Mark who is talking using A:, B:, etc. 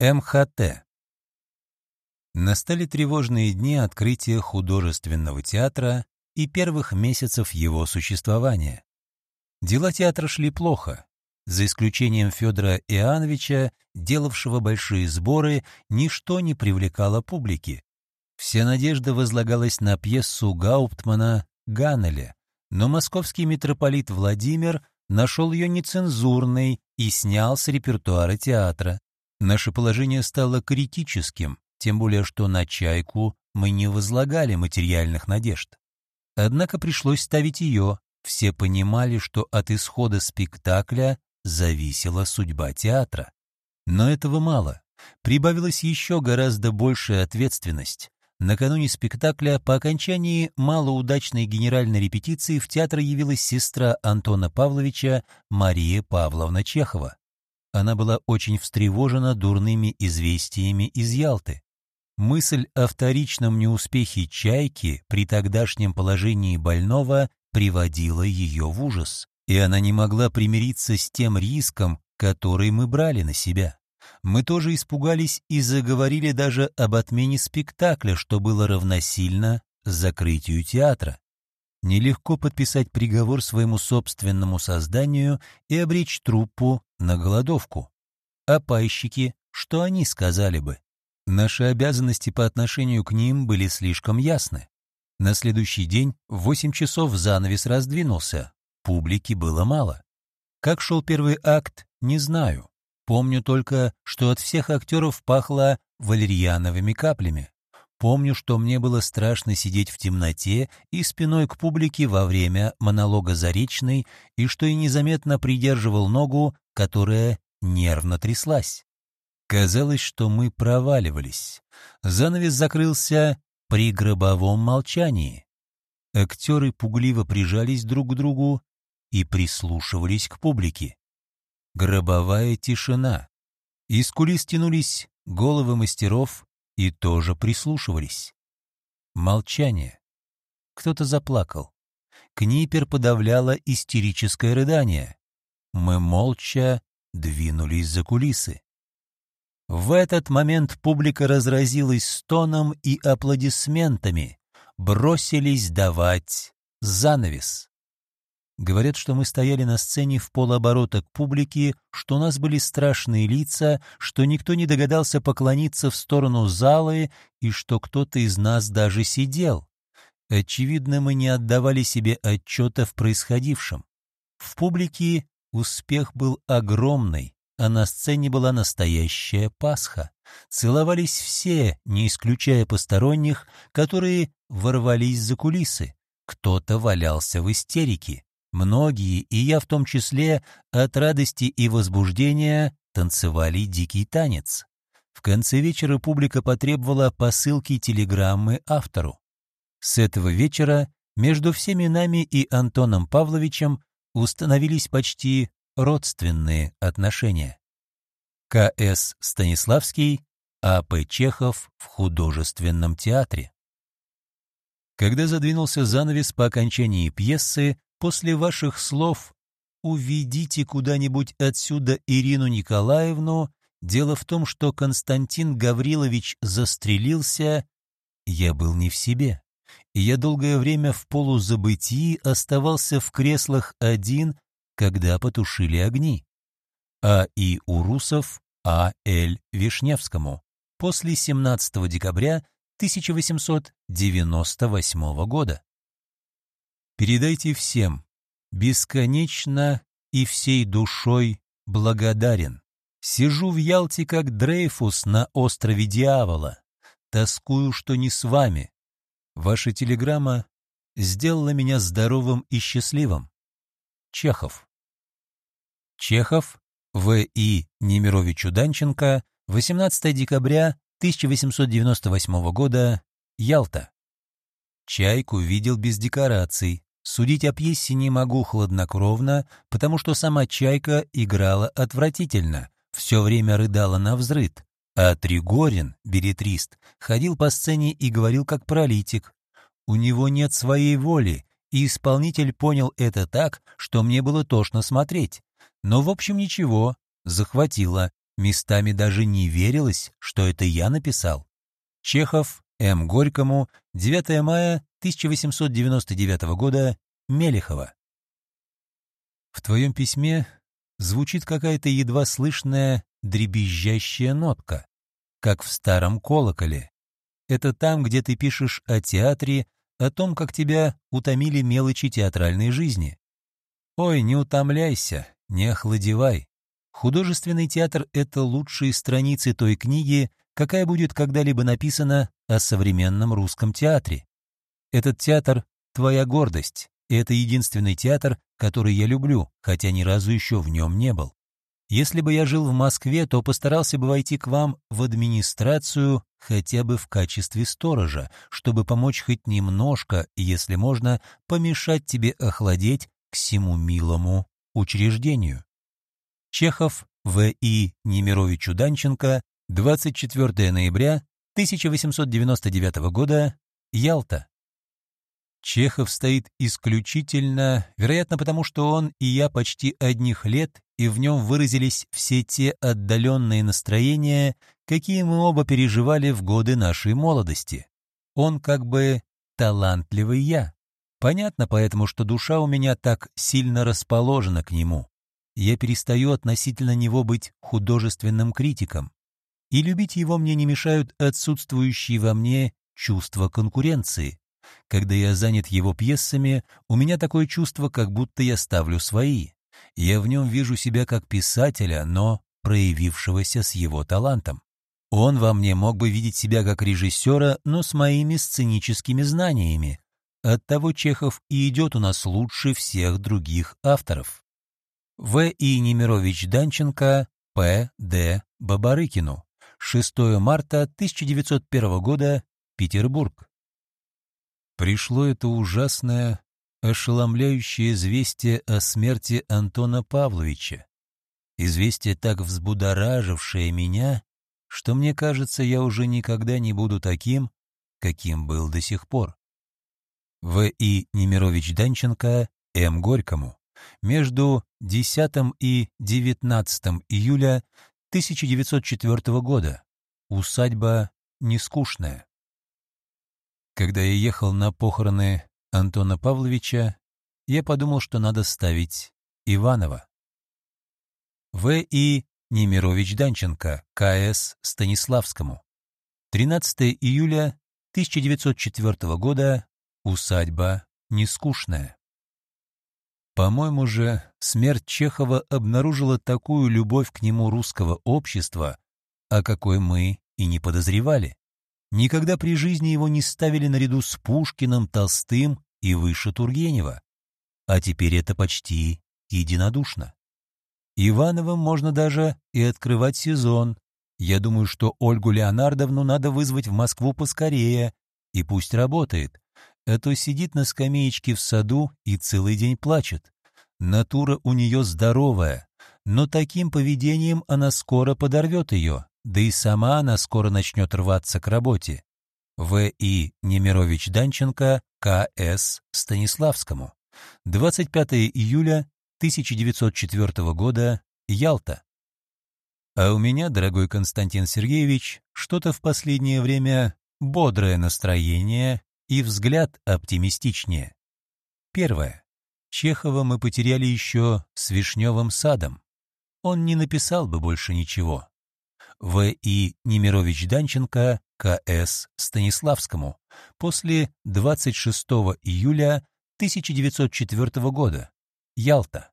A: МХТ. Настали тревожные дни открытия художественного театра и первых месяцев его существования. Дела театра шли плохо. За исключением Федора Иоанновича, делавшего большие сборы, ничто не привлекало публики. Вся надежда возлагалась на пьесу Гауптмана «Ганнеле», но московский митрополит Владимир нашел ее нецензурной и снял с репертуара театра. Наше положение стало критическим, тем более что на «Чайку» мы не возлагали материальных надежд. Однако пришлось ставить ее. Все понимали, что от исхода спектакля зависела судьба театра. Но этого мало. Прибавилась еще гораздо большая ответственность. Накануне спектакля по окончании малоудачной генеральной репетиции в театр явилась сестра Антона Павловича Мария Павловна Чехова. Она была очень встревожена дурными известиями из Ялты. Мысль о вторичном неуспехе «Чайки» при тогдашнем положении больного приводила ее в ужас, и она не могла примириться с тем риском, который мы брали на себя. Мы тоже испугались и заговорили даже об отмене спектакля, что было равносильно закрытию театра. Нелегко подписать приговор своему собственному созданию и обречь труппу на голодовку. А пайщики, что они сказали бы? Наши обязанности по отношению к ним были слишком ясны. На следующий день в 8 часов занавес раздвинулся. Публики было мало. Как шел первый акт, не знаю. Помню только, что от всех актеров пахло валерьяновыми каплями. Помню, что мне было страшно сидеть в темноте и спиной к публике во время монолога Заречной, и что и незаметно придерживал ногу, которая нервно тряслась. Казалось, что мы проваливались. Занавес закрылся при гробовом молчании. Актеры пугливо прижались друг к другу и прислушивались к публике. Гробовая тишина. Из кулис тянулись головы мастеров, и тоже прислушивались. Молчание. Кто-то заплакал. Книпер подавляла истерическое рыдание. Мы молча двинулись за кулисы. В этот момент публика разразилась стоном и аплодисментами, бросились давать занавес. Говорят, что мы стояли на сцене в полоборота к публике, что у нас были страшные лица, что никто не догадался поклониться в сторону залы и что кто-то из нас даже сидел. Очевидно, мы не отдавали себе отчета в происходившем. В публике успех был огромный, а на сцене была настоящая Пасха. Целовались все, не исключая посторонних, которые ворвались за кулисы. Кто-то валялся в истерике. Многие, и я в том числе, от радости и возбуждения танцевали дикий танец. В конце вечера публика потребовала посылки телеграммы автору. С этого вечера между всеми нами и Антоном Павловичем установились почти родственные отношения. К.С. Станиславский, А.П. Чехов в художественном театре. Когда задвинулся занавес по окончании пьесы, После ваших слов «уведите куда-нибудь отсюда Ирину Николаевну», дело в том, что Константин Гаврилович застрелился, я был не в себе. И я долгое время в полузабытии оставался в креслах один, когда потушили огни. А. И. Урусов А. Л. Вишневскому после 17 декабря 1898 года. Передайте всем, бесконечно и всей душой благодарен. Сижу в Ялте, как Дрейфус на острове Дьявола. Тоскую, что не с вами. Ваша телеграмма сделала меня здоровым и счастливым. Чехов. Чехов, В.И. Немировичу Данченко, 18 декабря 1898 года, Ялта. Чайку видел без декораций, Судить о пьесе не могу хладнокровно, потому что сама «Чайка» играла отвратительно, все время рыдала на взрыд, а Тригорин, билетрист, ходил по сцене и говорил как паралитик. У него нет своей воли, и исполнитель понял это так, что мне было тошно смотреть. Но в общем ничего, захватило. Местами даже не верилось, что это я написал. Чехов, М. Горькому, 9 мая 1899 года, Мелехова. В твоем письме звучит какая-то едва слышная дребезжащая нотка, как в старом колоколе. Это там, где ты пишешь о театре, о том, как тебя утомили мелочи театральной жизни. Ой, не утомляйся, не охладевай. Художественный театр — это лучшие страницы той книги, какая будет когда-либо написана о современном русском театре. Этот театр — твоя гордость, и это единственный театр, который я люблю, хотя ни разу еще в нем не был. Если бы я жил в Москве, то постарался бы войти к вам в администрацию хотя бы в качестве сторожа, чтобы помочь хоть немножко, если можно, помешать тебе охладеть к всему милому учреждению. Чехов В.И. Немировичу Данченко, 24 ноября 1899 года, Ялта. Чехов стоит исключительно, вероятно, потому что он и я почти одних лет, и в нем выразились все те отдаленные настроения, какие мы оба переживали в годы нашей молодости. Он как бы талантливый я. Понятно поэтому, что душа у меня так сильно расположена к нему я перестаю относительно него быть художественным критиком, и любить его мне не мешают отсутствующие во мне чувства конкуренции. Когда я занят его пьесами, у меня такое чувство, как будто я ставлю свои. Я в нем вижу себя как писателя, но проявившегося с его талантом. Он во мне мог бы видеть себя как режиссера, но с моими сценическими знаниями. Оттого Чехов и идет у нас лучше всех других авторов. В. И. Немирович Данченко, П. Д. Бабарыкину. 6 марта 1901 года, Петербург. Пришло это ужасное, ошеломляющее известие о смерти Антона Павловича. Известие, так взбудоражившее меня, что мне кажется, я уже никогда не буду таким, каким был до сих пор. В. И. Немирович Данченко, М. Горькому между 10 и 19 июля 1904 года. Усадьба нескучная. Когда я ехал на похороны Антона Павловича, я подумал, что надо ставить Иванова. В. И. Немирович Данченко, К.С. Станиславскому. 13 июля 1904 года. Усадьба нескучная. По-моему же, смерть Чехова обнаружила такую любовь к нему русского общества, о какой мы и не подозревали. Никогда при жизни его не ставили наряду с Пушкиным, Толстым и выше Тургенева. А теперь это почти единодушно. Ивановым можно даже и открывать сезон. Я думаю, что Ольгу Леонардовну надо вызвать в Москву поскорее, и пусть работает а то сидит на скамеечке в саду и целый день плачет. Натура у нее здоровая, но таким поведением она скоро подорвет ее, да и сама она скоро начнет рваться к работе. В. И. Немирович Данченко, К. С. Станиславскому. 25 июля 1904 года, Ялта. А у меня, дорогой Константин Сергеевич, что-то в последнее время бодрое настроение и взгляд оптимистичнее. Первое. Чехова мы потеряли еще с Вишневым садом. Он не написал бы больше ничего. В. И. Немирович Данченко, К.С. Станиславскому, после 26 июля 1904 года, Ялта.